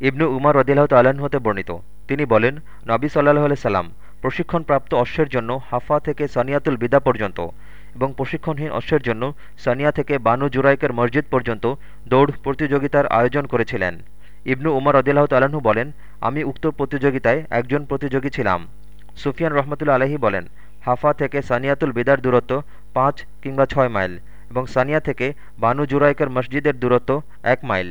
ইবনু উমার রদিল্লাহ তাল্লাহ্ন হতে বর্ণিত। তিনি বলেন, নবী সাল্লাহ সাল্লাম প্রশিক্ষণপ্রাপ্ত অশ্বের জন্য হাফা থেকে সানিয়াতুল বিদা পর্যন্ত এবং প্রশিক্ষণহীন অশ্বের জন্য সানিয়া থেকে বানু জুরাইকের মসজিদ পর্যন্ত দৌড় প্রতিযোগিতার আয়োজন করেছিলেন। ইবনু উমর রদিল্লাহ তাল্লাহ্ন বলেন, আমি উক্ত প্রতিযোগিতায় একজন প্রতিযোগী ছিলাম। সুফিয়ান রহমতুল্লা আলহী বলেন, হাফা থেকে সানিয়াতুল বিদার দূরত্ব পাঁচ কিংবা ছয় মাইল এবং সানিয়া থেকে বানু জুরাইকের মসজিদের দূরত্ব এক মাইল।